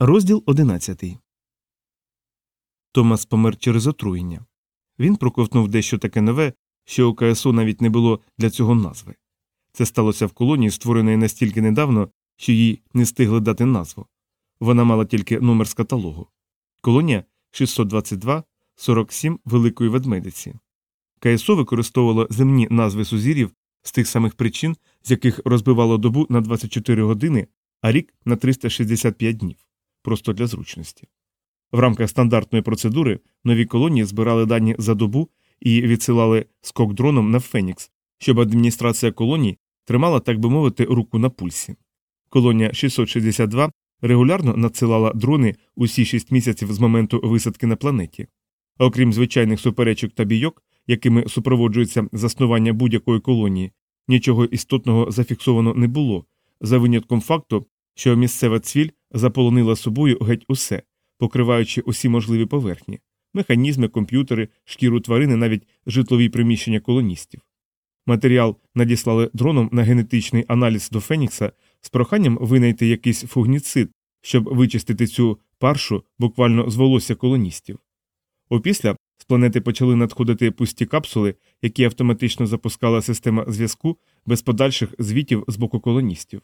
Розділ 11. Томас помер через отруєння. Він проковтнув дещо таке нове, що у КСО навіть не було для цього назви. Це сталося в колонії, створеної настільки недавно, що їй не встигли дати назву. Вона мала тільки номер з каталогу. Колонія 622 47 Великої Ведмедиці. КСО використовувало земні назви сузір'їв з тих самих причин, з яких розбивало добу на 24 години, а рік на 365 днів просто для зручності. В рамках стандартної процедури нові колонії збирали дані за добу і відсилали скок дроном на Фенікс, щоб адміністрація колоній тримала, так би мовити, руку на пульсі. Колонія 662 регулярно надсилала дрони усі 6 місяців з моменту висадки на планеті. Окрім звичайних суперечок та бійок, якими супроводжується заснування будь-якої колонії, нічого істотного зафіксовано не було, за винятком факту, що місцева цвіль заполонила собою геть усе, покриваючи усі можливі поверхні механізми, комп'ютери, шкіру тварини, навіть житлові приміщення колоністів. Матеріал надіслали дроном на генетичний аналіз до Фенікса з проханням винайти якийсь фугніцид, щоб вичистити цю паршу буквально з волосся колоністів. Опісля з планети почали надходити пусті капсули, які автоматично запускала система зв'язку без подальших звітів з боку колоністів.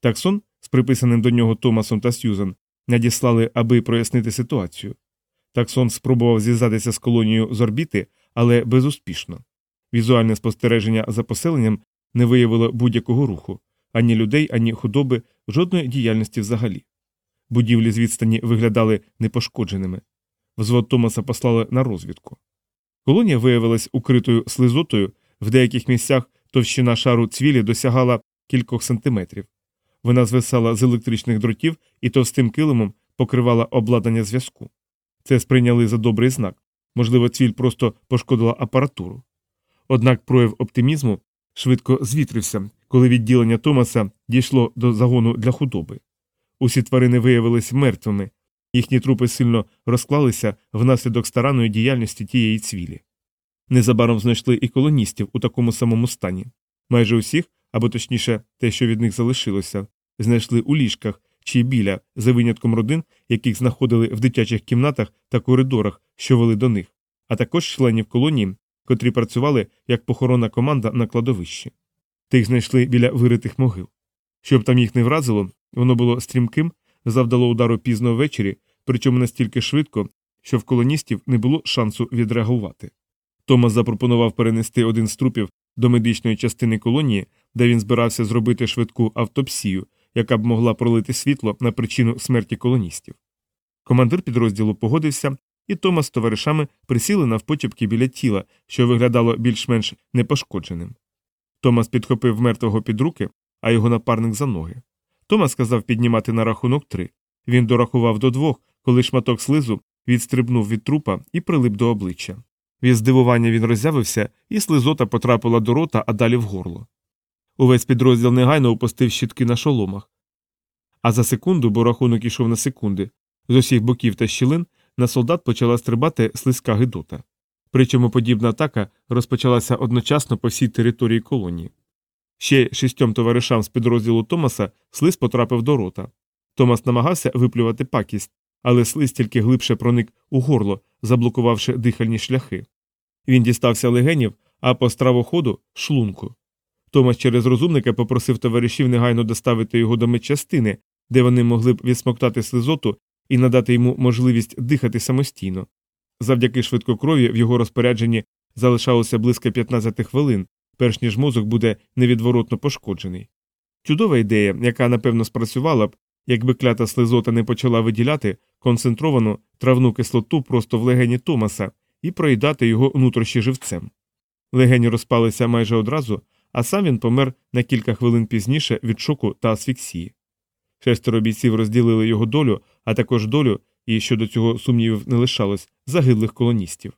Таксон з приписаним до нього Томасом та Сьюзан надіслали, аби прояснити ситуацію. Таксон спробував зв'язатися з колонією з орбіти, але безуспішно. Візуальне спостереження за поселенням не виявило будь-якого руху ані людей, ані худоби, жодної діяльності взагалі. Будівлі з відстані виглядали непошкодженими. Взвод Томаса послали на розвідку. Колонія виявилась укритою слизотою, в деяких місцях товщина шару цвілі досягала кількох сантиметрів. Вона звисала з електричних дротів і товстим килимом покривала обладнання зв'язку. Це сприйняли за добрий знак можливо, цвіль просто пошкодила апаратуру. Однак прояв оптимізму швидко звітрився, коли відділення Томаса дійшло до загону для худоби. Усі тварини виявилися мертвими, їхні трупи сильно розклалися внаслідок старанної діяльності тієї цвілі. Незабаром знайшли і колоністів у такому самому стані. Майже усіх, або точніше, те, що від них залишилося, знайшли у ліжках чи біля, за винятком родин, яких знаходили в дитячих кімнатах та коридорах, що вели до них, а також членів колонії, котрі працювали як похоронна команда на кладовищі. Тих знайшли біля виритих могил. Щоб там їх не вразило, воно було стрімким, завдало удару пізно ввечері, причому настільки швидко, що в колоністів не було шансу відреагувати. Томас запропонував перенести один з трупів до медичної частини колонії, де він збирався зробити швидку автопсію, яка б могла пролити світло на причину смерті колоністів. Командир підрозділу погодився, і Томас з товаришами присіли навпочепки біля тіла, що виглядало більш-менш непошкодженим. Томас підхопив мертвого під руки, а його напарник за ноги. Томас сказав піднімати на рахунок три. Він дорахував до двох, коли шматок слизу відстрибнув від трупа і прилип до обличчя. Від здивування він роззявився, і слизота потрапила до рота, а далі в горло. Увесь підрозділ негайно опустив щітки на шоломах. А за секунду, бо рахунок ішов на секунди, з усіх боків та щілин на солдат почала стрибати слизька гидота. Причому подібна атака розпочалася одночасно по всій території колонії. Ще шістьом товаришам з підрозділу Томаса слиз потрапив до рота. Томас намагався виплювати пакість, але слиз тільки глибше проник у горло, заблокувавши дихальні шляхи. Він дістався легенів, а по стравоходу шлунку. Томас через розумника попросив товаришів негайно доставити його до медчастини, де вони могли б відсмоктати слизоту і надати йому можливість дихати самостійно. Завдяки швидкокрові в його розпорядженні залишалося близько 15 хвилин, перш ніж мозок буде невідворотно пошкоджений. Чудова ідея, яка напевно спрацювала б, якби клята слизота не почала виділяти концентровану травну кислоту просто в легені Томаса і проїдати його нутрощі живцем. Легені розпалися майже одразу, а сам він помер на кілька хвилин пізніше від шоку та асфіксії. Шестеро бійців розділили його долю, а також долю, і щодо цього сумнівів не лишалось, загиблих колоністів.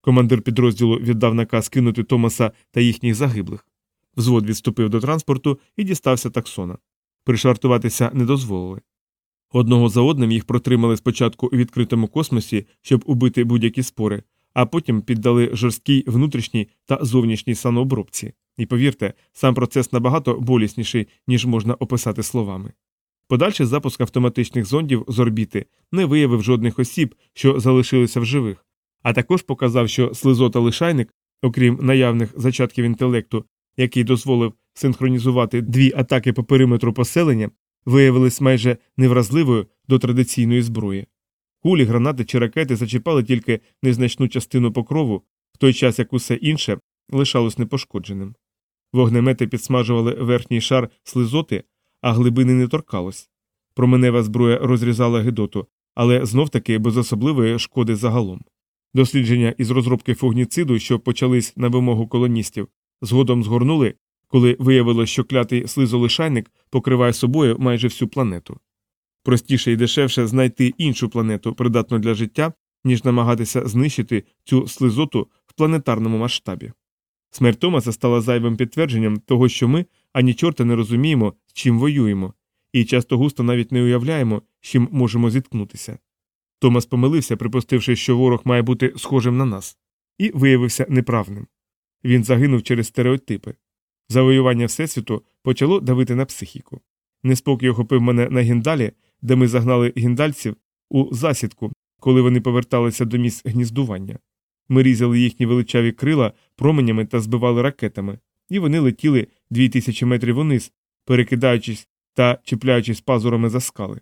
Командир підрозділу віддав наказ кинути Томаса та їхніх загиблих. Взвод відступив до транспорту і дістався таксона. Пришвартуватися не дозволили. Одного за одним їх протримали спочатку у відкритому космосі, щоб убити будь-які спори, а потім піддали жорсткій внутрішній та зовнішній санообробці. І повірте, сам процес набагато болісніший, ніж можна описати словами. Подальший запуск автоматичних зондів з орбіти не виявив жодних осіб, що залишилися в живих, а також показав, що слизота лишайник, окрім наявних зачатків інтелекту, який дозволив синхронізувати дві атаки по периметру поселення, виявились майже невразливою до традиційної зброї. Кулі, гранати чи ракети зачіпали тільки незначну частину покрову, в той час як усе інше лишалось непошкодженим. Вогнемети підсмажували верхній шар слизоти, а глибини не торкалось. Променева зброя розрізала гидоту, але знов таки без особливої шкоди загалом. Дослідження із розробки фугніциду, що почались на вимогу колоністів, згодом згорнули, коли виявилось, що клятий слизолишайник покриває собою майже всю планету. Простіше і дешевше знайти іншу планету, придатну для життя, ніж намагатися знищити цю слизоту в планетарному масштабі. Смерть Томаса стала зайвим підтвердженням того, що ми ані чорта не розуміємо, з чим воюємо, і часто густо навіть не уявляємо, з чим можемо зіткнутися. Томас помилився, припустивши, що ворог має бути схожим на нас, і виявився неправним. Він загинув через стереотипи. Завоювання Всесвіту почало давити на психіку. Неспокій охопив мене на гіндалі, де ми загнали гіндальців у засідку, коли вони поверталися до місць гніздування. Ми різали їхні величаві крила променями та збивали ракетами, і вони летіли дві тисячі метрів униз, перекидаючись та чіпляючись пазурами за скали.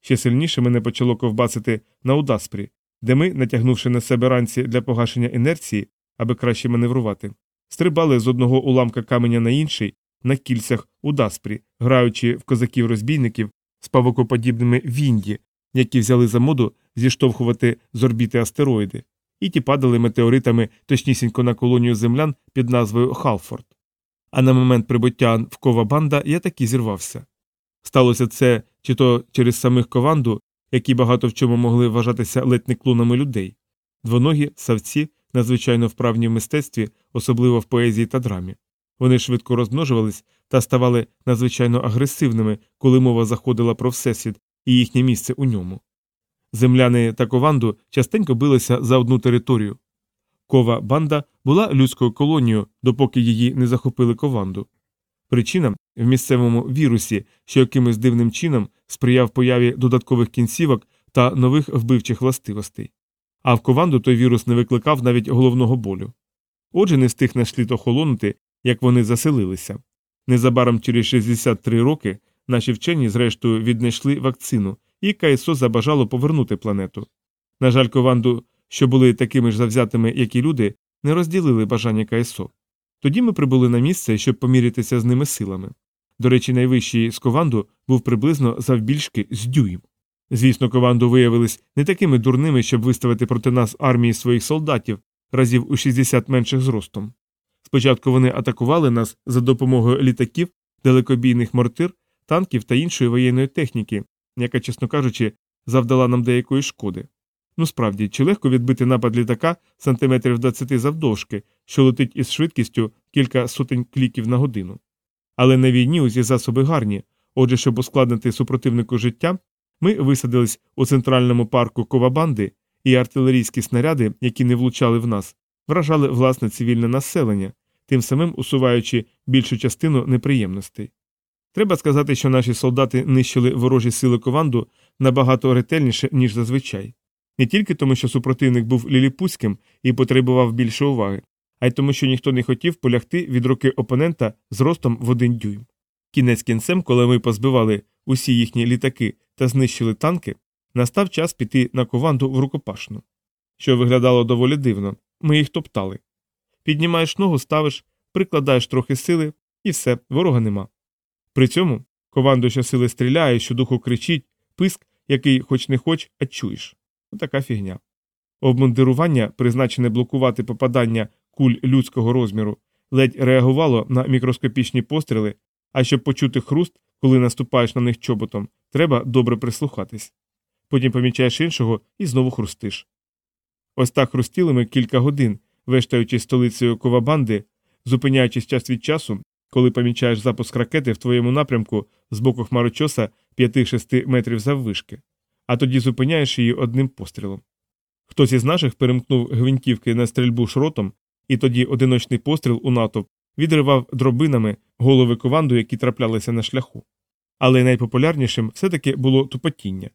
Ще сильніше мене почало ковбасити на Удаспрі, де ми, натягнувши на себе ранці для погашення інерції, аби краще маневрувати, стрибали з одного уламка каменя на інший на кільцях Удаспрі, граючи в козаків-розбійників з павокоподібними вінді, які взяли за моду зіштовхувати з орбіти астероїди, і ті падали метеоритами точнісінько на колонію землян під назвою Халфорд. А на момент прибуття в Ковабанда я таки зірвався. Сталося це чи то через самих кованду, які багато в чому могли вважатися ледь не клунами людей, двоногі, савці, надзвичайно вправні в мистецтві, особливо в поезії та драмі. Вони швидко розмножувались та ставали надзвичайно агресивними, коли мова заходила про всесвіт і їхнє місце у ньому. Земляни та кованду частенько билися за одну територію. Кова банда була людською колонією, допоки її не захопили кованду. Причина в місцевому вірусі, що якимось дивним чином сприяв появі додаткових кінцівок та нових вбивчих властивостей. А в кованду той вірус не викликав навіть головного болю. Отже, не встиг наш слід охолонути, як вони заселилися. Незабаром через 63 роки наші вчені, зрештою, віднайшли вакцину, і КСО забажало повернути планету. На жаль, кованду, що були такими ж завзятими, як і люди, не розділили бажання КСО. Тоді ми прибули на місце, щоб помірятися з ними силами. До речі, найвищий з кованду був приблизно завбільшки з дюйм. Звісно, кованду виявились не такими дурними, щоб виставити проти нас армії своїх солдатів разів у 60 менших зростом. Спочатку вони атакували нас за допомогою літаків, далекобійних мортир, танків та іншої воєнної техніки, яка, чесно кажучи, завдала нам деякої шкоди. Ну справді, чи легко відбити напад літака сантиметрів 20 завдовжки, що летить із швидкістю кілька сотень кліків на годину. Але на війні усі засоби гарні, отже, щоб ускладнити супротивнику життя, ми висадились у центральному парку Ковабанди, і артилерійські снаряди, які не влучали в нас, вражали власне цивільне населення, тим самим усуваючи більшу частину неприємностей. Треба сказати, що наші солдати нищили ворожі сили кованду набагато ретельніше, ніж зазвичай. Не тільки тому, що супротивник був ліліпузьким і потребував більше уваги, а й тому, що ніхто не хотів полягти від руки опонента з ростом в один дюйм. Кінець кінцем, коли ми позбивали усі їхні літаки та знищили танки, настав час піти на кованду в рукопашну. Що виглядало доволі дивно, ми їх топтали. Піднімаєш ногу, ставиш, прикладаєш трохи сили, і все, ворога нема. При цьому кованду щосили стріляє, щодуху кричить, писк, який хоч не хоч, а чуєш. Така фігня. Обмундирування, призначене блокувати попадання куль людського розміру, ледь реагувало на мікроскопічні постріли, а щоб почути хруст, коли наступаєш на них чоботом, треба добре прислухатись. Потім помічаєш іншого і знову хрустиш. Ось так хрустіли ми кілька годин, вештаючи столицею Ковабанди, зупиняючись час від часу, коли помічаєш запуск ракети в твоєму напрямку з боку хмарочоса 5-6 метрів заввишки, а тоді зупиняєш її одним пострілом. Хтось із наших перемкнув гвинтівки на стрільбу шротом, і тоді одиночний постріл у натовп відривав дробинами голови кованду, які траплялися на шляху. Але найпопулярнішим все-таки було тупотіння.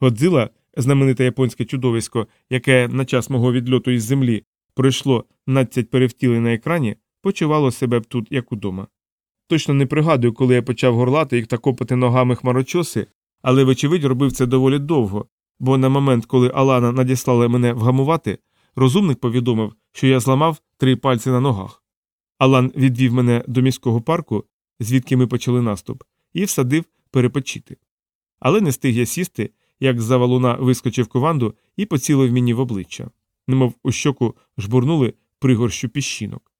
Годзила, знамените японське чудовисько, яке на час мого відльоту із землі пройшло 12 перевтілень на екрані, почувало себе б тут як удома. Точно не пригадую, коли я почав горлати їх та копати ногами хмарочоси, але, вочевидь, робив це доволі довго, бо на момент, коли Алана надіслала мене вгамувати, розумник повідомив, що я зламав три пальці на ногах. Алан відвів мене до міського парку, звідки ми почали наступ, і всадив перепочити. Але не стиг я сісти, як з-за валуна вискочив кованду і поцілив мені в обличчя, немов у щоку жбурнули пригорщу піщинок.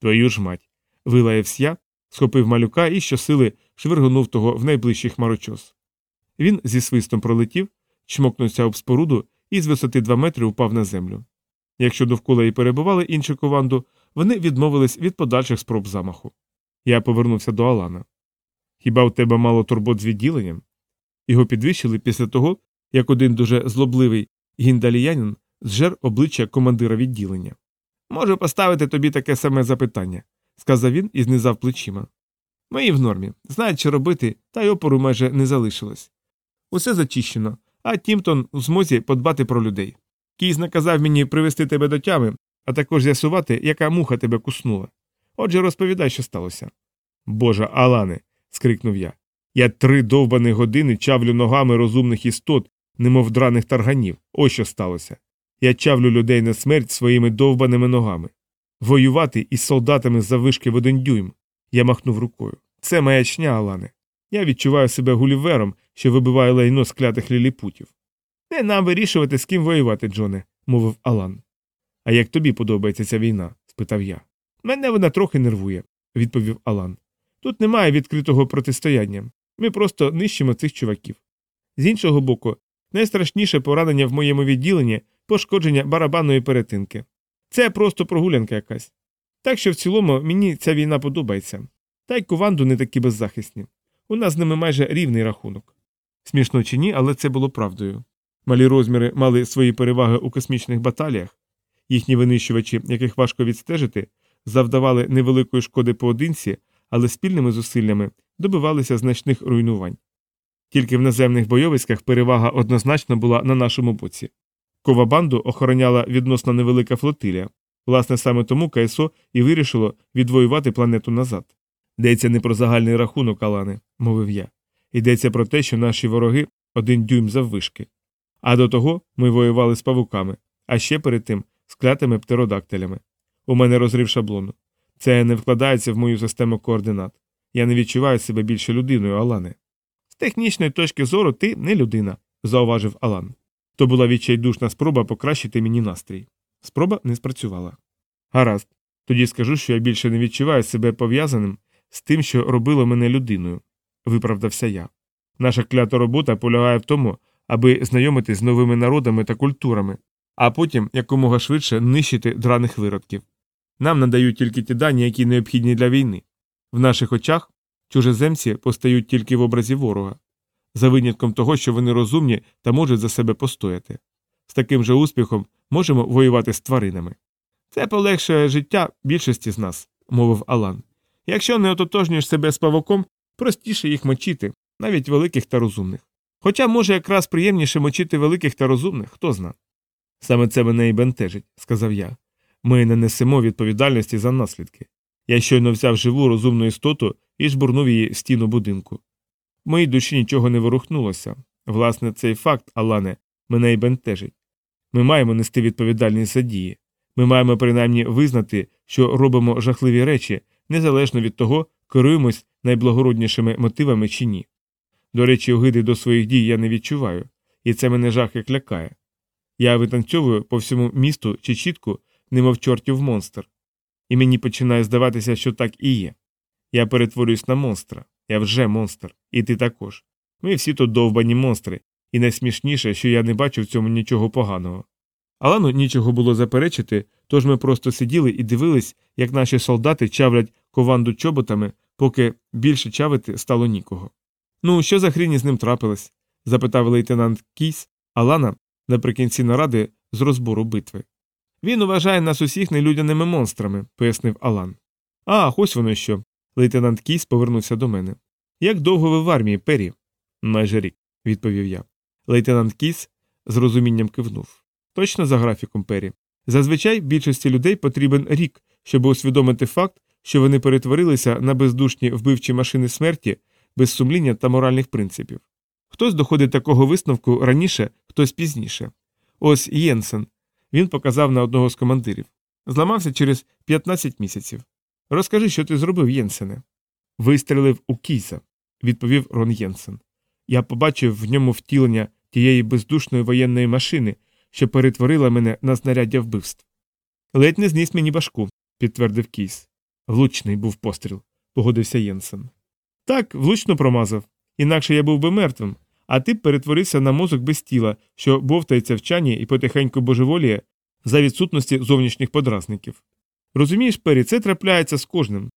Твою ж мать. вилаявся я, схопив малюка і щосили швиргнув того в найближчий хмарочос. Він зі свистом пролетів, чмокнувся об споруду і з висоти два метри упав на землю. Якщо довкола і перебували іншу кованду, вони відмовились від подальших спроб замаху. Я повернувся до Алана. Хіба у тебе мало турбот з відділенням? Його підвищили після того, як один дуже злобливий гіндаліянин зжер обличчя командира відділення. Можу поставити тобі таке саме запитання, сказав він і знизав плечима. Мої в нормі, знають, що робити, та й опору майже не залишилось. Усе зачищено, а Тімтон в змозі подбати про людей. Кіз наказав мені привести тебе до тями, а також з'ясувати, яка муха тебе куснула. Отже, розповідай, що сталося. Боже, Алане. скрикнув я. Я три довбані години чавлю ногами розумних істот, немов драних тарганів. Ось що сталося. Я чавлю людей на смерть своїми довбаними ногами. Воювати із солдатами за вишки в один дюйм. Я махнув рукою. Це маячня, Алане. Я відчуваю себе гулівером, що вибиває лайно з клятих ліліпутів. Не нам вирішувати, з ким воювати, Джоне, мовив Алан. А як тобі подобається ця війна? спитав я. Мене вона трохи нервує, відповів Алан. Тут немає відкритого протистояння. Ми просто нищимо цих чуваків. З іншого боку, найстрашніше поранення в моєму відділенні пошкодження барабанної перетинки. Це просто прогулянка якась. Так що в цілому мені ця війна подобається. Та й куванду не такі беззахисні. У нас з ними майже рівний рахунок. Смішно чи ні, але це було правдою. Малі розміри мали свої переваги у космічних баталіях, їхні винищувачі, яких важко відстежити, завдавали невеликої шкоди поодинці, але спільними зусиллями добивалися значних руйнувань. Тільки в наземних бойовиськах перевага однозначно була на нашому боці. Ковабанду охороняла відносно невелика флотилія, власне, саме тому КСО і вирішило відвоювати планету назад. Йдеться не про загальний рахунок, Алане, мовив я. Йдеться про те, що наші вороги один дюйм заввишки. А до того ми воювали з павуками, а ще перед тим з клятими птеродактилями. У мене розрив шаблону. Це не вкладається в мою систему координат. Я не відчуваю себе більше людиною, Алане. З технічної точки зору ти не людина, зауважив Алан. То була відчайдушна спроба покращити мені настрій. Спроба не спрацювала. Гаразд, тоді скажу, що я більше не відчуваю себе пов'язаним з тим, що робило мене людиною, виправдався я. Наша клята робота полягає в тому, аби знайомитись з новими народами та культурами, а потім якомога швидше нищити драних виродків. Нам надають тільки ті дані, які необхідні для війни. В наших очах чужеземці постають тільки в образі ворога, за винятком того, що вони розумні та можуть за себе постояти. З таким же успіхом можемо воювати з тваринами. Це полегшує життя більшості з нас, мовив Алан. Якщо не ототожнюєш себе з павуком, простіше їх мочити, навіть великих та розумних. Хоча, може, якраз приємніше мочити великих та розумних, хто зна. Саме це мене і бентежить, сказав я. Ми не несемо відповідальності за наслідки. Я щойно взяв живу розумну істоту і жбурнув її в стіну будинку. Моїй душі нічого не ворухнулося. Власне, цей факт, Алане, мене і бентежить. Ми маємо нести відповідальність за дії. Ми маємо принаймні визнати, що робимо жахливі речі, незалежно від того, керуємось найблагороднішими мотивами чи ні. До речі, огиди до своїх дій я не відчуваю, і це мене жах як лякає. Я витанцьовую по всьому місту чи чітку, немов чортів монстр. І мені починає здаватися, що так і є. Я перетворююсь на монстра, я вже монстр, і ти також. Ми всі тут довбані монстри, і найсмішніше, що я не бачу в цьому нічого поганого. Алану нічого було заперечити, тож ми просто сиділи і дивились, як наші солдати чавлять кованду чоботами, поки більше чавити стало нікого. Ну, що за хріні з ним трапилось? запитав лейтенант Кійс Алана наприкінці наради з розбору битви. Він вважає нас усіх нелюдяними монстрами, пояснив Алан. А, ось воно що. Лейтенант Кійс повернувся до мене. Як довго ви в армії, Пері? Майже рік, відповів я. Лейтенант Кіс з розумінням кивнув. Точно за графіком Пері. Зазвичай більшості людей потрібен рік, щоб усвідомити факт, що вони перетворилися на бездушні вбивчі машини смерті без сумління та моральних принципів. Хтось доходить такого висновку раніше, хтось пізніше. Ось Єнсен. Він показав на одного з командирів. Зламався через 15 місяців. Розкажи, що ти зробив, Єнсене. Вистрелив у кійса, відповів Рон Єнсен. Я побачив в ньому втілення тієї бездушної воєнної машини, що перетворила мене на знаряддя вбивств. Ледь не зніс мені башку, підтвердив кійс. Влучний був постріл, погодився Єнсен. Так, влучно промазав. Інакше я був би мертвим, а ти б перетворився на мозок без тіла, що бовтається в чані і потихеньку божеволіє за відсутності зовнішніх подразників. Розумієш, Пері, це трапляється з кожним.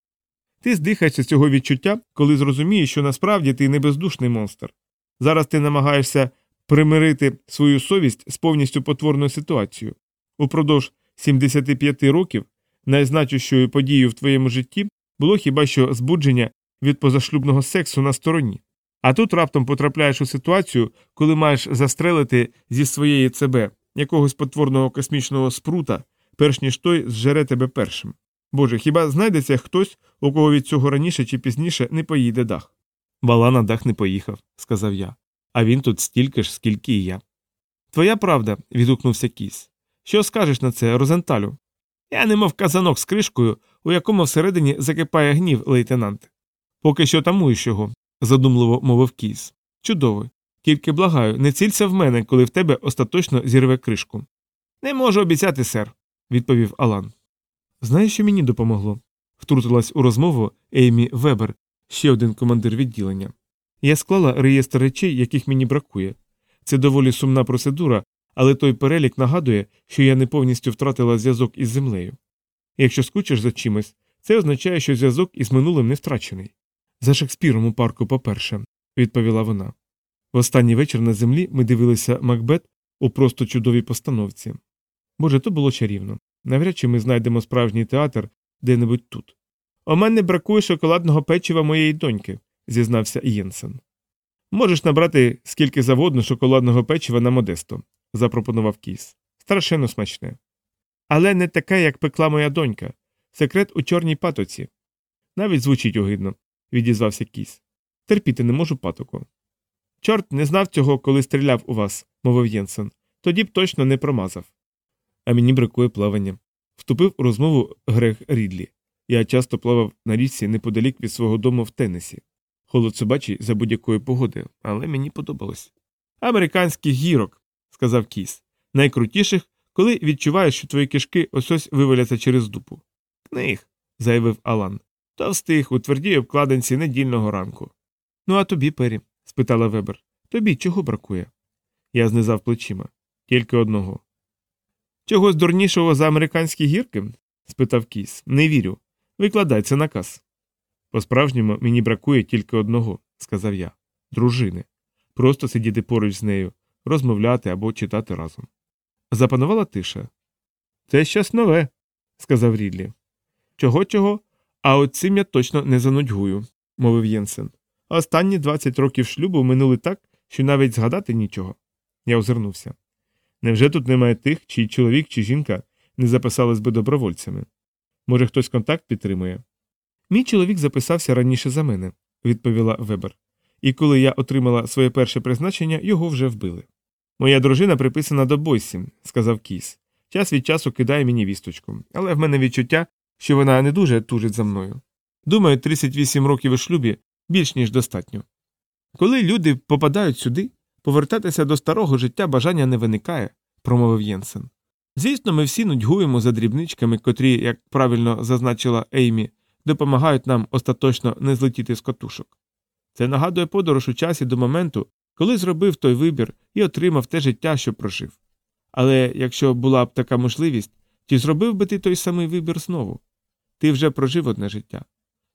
Ти здихаєшся цього відчуття, коли зрозумієш, що насправді ти не бездушний монстр. Зараз ти намагаєшся примирити свою совість з повністю потворною ситуацією. Упродовж 75 років найзначущою подією в твоєму житті було хіба що збудження від позашлюбного сексу на стороні. А тут раптом потрапляєш у ситуацію, коли маєш застрелити зі своєї ЦБ якогось потворного космічного спрута, перш ніж той зжере тебе першим. Боже, хіба знайдеться хтось, у кого від цього раніше чи пізніше не поїде дах? Бала на дах не поїхав, сказав я. А він тут стільки ж, скільки і я. Твоя правда, відгукнувся кіс. Що скажеш на це, Розенталю? Я немов казанок з кришкою, у якому всередині закипає гнів, лейтенант. Поки що тамуєш його, задумливо мовив кіс. Чудово. Тільки благаю, не цілься в мене, коли в тебе остаточно зірве кришку. Не можу обіцяти, сер, відповів Алан. Знаєш, що мені допомогло? втрутилась у розмову Еймі Вебер, ще один командир відділення. Я склала реєстр речей, яких мені бракує. Це доволі сумна процедура, але той перелік нагадує, що я не повністю втратила зв'язок із землею. Якщо скучиш за чимось, це означає, що зв'язок із минулим не втрачений. За Шекспіром у парку, по-перше, відповіла вона. В останній вечір на землі ми дивилися Макбет у просто чудовій постановці. Боже, то було чарівно. Навряд чи ми знайдемо справжній театр де-небудь тут. У мене бракує шоколадного печива моєї доньки, зізнався Єнсен. Можеш набрати скільки завгодно шоколадного печива на Модесто, запропонував кіс. Страшенно смачне. Але не таке, як пекла моя донька. Секрет у чорній патоці. Навіть звучить огидно, відізвався кіс. Терпіти не можу патоку. Чорт не знав цього, коли стріляв у вас, мовив Єнсен. Тоді б точно не промазав. А мені бракує плавання. Вступив у розмову Грег Рідлі. Я часто плавав на річці неподалік від свого дому в Теннесі. Холод собачий за будь-якої погоди, але мені подобалось. Американських гірок, сказав кіс. Найкрутіших, коли відчуваєш, що твої кишки ось ось виваляться через дупу. Книг, заявив Алан. Товстих у твердій обкладинці недільного ранку. Ну, а тобі, Пері? спитала Вебер. Тобі чого бракує? Я знизав плечима. Тільки одного. Чогось дурнішого за американські гірки? спитав кіс. Не вірю. Викладай це наказ. По справжньому мені бракує тільки одного, сказав я дружини. Просто сидіти поруч з нею, розмовляти або читати разом. Запанувала тиша. Це щось нове, сказав Рідлі. Чого чого? А от цим я точно не занудьгую, мовив Єнсен. Останні 20 років шлюбу минули так, що навіть згадати нічого. Я озирнувся. Невже тут немає тих, чий чоловік чи жінка не записались би добровольцями? Може, хтось контакт підтримує? Мій чоловік записався раніше за мене, відповіла Вебер. І коли я отримала своє перше призначення, його вже вбили. Моя дружина приписана до Бойсі, сказав Кіс. Час від часу кидає мені вісточку, але в мене відчуття, що вона не дуже тужить за мною. Думаю, 38 років у шлюбі більш ніж достатньо. Коли люди попадають сюди, повертатися до старого життя бажання не виникає, промовив Єнсен. Звісно, ми всі нудьгуємо за дрібничками, котрі, як правильно зазначила Еймі, допомагають нам остаточно не злетіти з котушок. Це нагадує подорож у часі до моменту, коли зробив той вибір і отримав те життя, що прожив. Але якщо була б така можливість, чи зробив би ти той самий вибір знову? Ти вже прожив одне життя.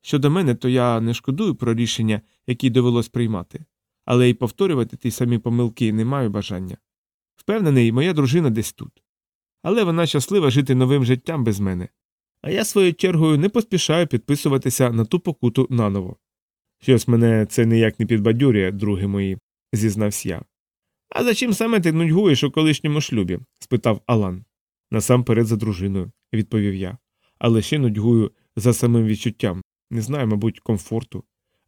Щодо мене, то я не шкодую про рішення, які довелось приймати, але й повторювати ті самі помилки не маю бажання. Впевнений, моя дружина десь тут. Але вона щаслива жити новим життям без мене. А я своєю чергою не поспішаю підписуватися на ту покуту наново. Щось мене це ніяк не підбадьорює, други мої, зізнався я. А за чим саме ти нудьгуєш у колишньому шлюбі? спитав Алан. Насамперед за дружиною, відповів я. Але ще нудьгую за самим відчуттям, не знаю, мабуть, комфорту,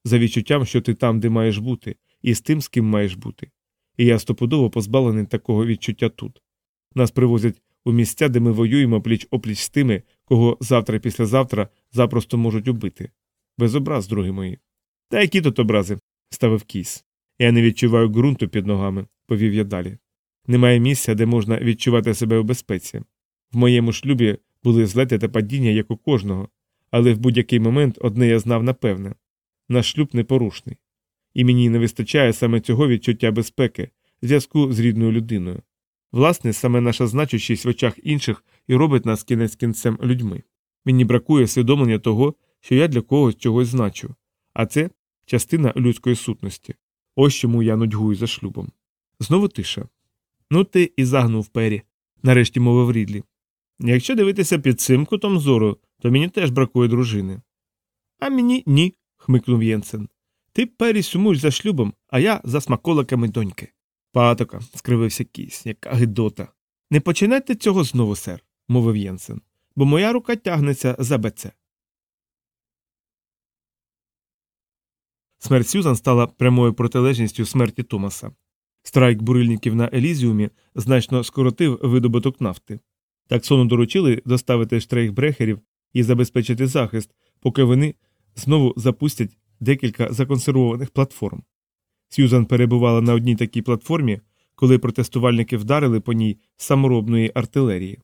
за відчуттям, що ти там, де маєш бути, і з тим, з ким маєш бути. І я стопудово позбавлений такого відчуття тут. Нас привозять у місця, де ми воюємо пліч опліч з тими, кого завтра післязавтра запросто можуть убити. Без образ, другі мої. Та які тут образи? ставив кіс. Я не відчуваю ґрунту під ногами, повів я далі. Немає місця, де можна відчувати себе у безпеці. В моєму шлюбі були злети та падіння, як у кожного, але в будь-який момент одне я знав напевне наш шлюб непорушний. І мені не вистачає саме цього відчуття безпеки, зв'язку з рідною людиною. Власне, саме наша значущість в очах інших і робить нас кінець кінцем людьми. Мені бракує усвідомлення того, що я для когось чогось значу, а це частина людської сутності. Ось чому я нудьгую за шлюбом. Знову тиша. Ну ти і загнув пері, нарешті мовив Рідлі. Якщо дивитися під цим кутом зору, то мені теж бракує дружини. А мені ні, хмикнув Єнсен. Ти пері сумуєш за шлюбом, а я за смаколиками доньки. Патока, скривився кісь, яка гидота. Не починайте цього знову, сер, мовив Єнсен, бо моя рука тягнеться за беце. Смерть Сюзан стала прямою протилежністю смерті Томаса. Страйк бурильників на Елізіумі значно скоротив видобуток нафти. Таксону доручили доставити штрейхбрехерів і забезпечити захист, поки вони знову запустять декілька законсервованих платформ. Сьюзан перебувала на одній такій платформі, коли протестувальники вдарили по ній саморобної артилерії.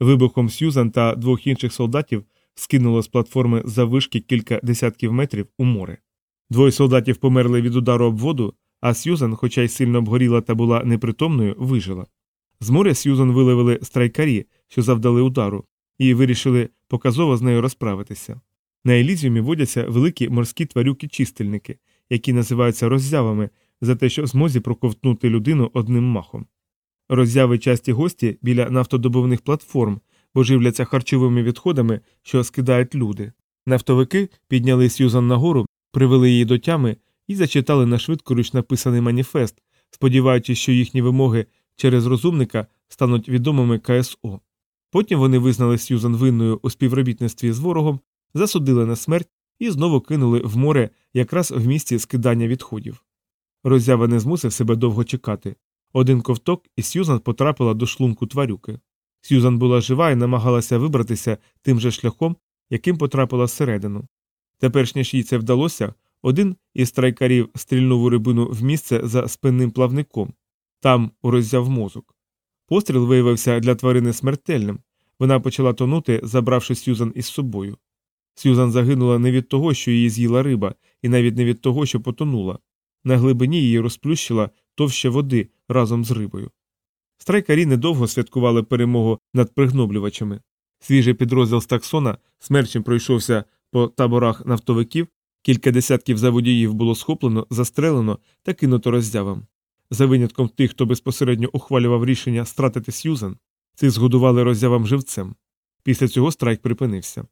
Вибухом Сьюзан та двох інших солдатів скинуло з платформи за вишки кілька десятків метрів у море. Двоє солдатів померли від удару об воду, а Сьюзан, хоча й сильно обгоріла та була непритомною, вижила. З моря Сьюзан виловили страйкарі, що завдали удару, і вирішили показово з нею розправитися. На Елізіумі водяться великі морські тварюки-чистильники, які називаються роззявами за те, що змозі проковтнути людину одним махом. Роззяви часті гості біля нафтодобувних платформ, бо живляться харчовими відходами, що скидають люди. Нафтовики підняли Сьюзан нагору, привели її до тями і зачитали на швидкоруч написаний маніфест, сподіваючись, що їхні вимоги через розумника стануть відомими КСО. Потім вони визнали Сьюзан винною у співробітництві з ворогом, засудили на смерть і знову кинули в море якраз в місці скидання відходів. Роззява не змусив себе довго чекати. Один ковток і Сьюзан потрапила до шлунку тварюки. Сьюзан була жива і намагалася вибратися тим же шляхом, яким потрапила всередину. Тепер ніж їй це вдалося, один із страйкарів стрільнув у рибину в місце за спинним плавником, там роззяв мозок. Постріл виявився для тварини смертельним. Вона почала тонути, забравши Сьюзан із собою. Сьюзан загинула не від того, що її з'їла риба, і навіть не від того, що потонула. На глибині її розплющила товще води разом з рибою. Страйкарі недовго святкували перемогу над пригноблювачами. Свіжий підрозділ з таксона смерчем пройшовся по таборах нафтовиків, кілька десятків заводіїв було схоплено, застрелено та кинуто роззявам. За винятком тих, хто безпосередньо ухвалював рішення стратити Сьюзан, цих згодували роззявам живцем. Після цього страйк припинився.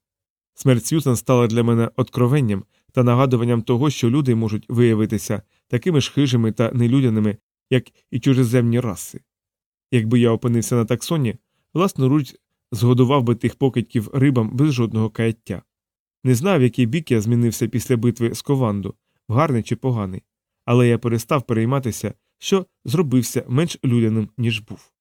Смерть Сьюзан стала для мене откровенням та нагадуванням того, що люди можуть виявитися такими ж хижими та нелюдяними, як і чужеземні раси. Якби я опинився на таксоні, власноруч згодував би тих покидьків рибам без жодного каяття. Не знав, який бік я змінився після битви з кованду, гарний чи поганий, але я перестав перейматися, що зробився менш людяним, ніж був.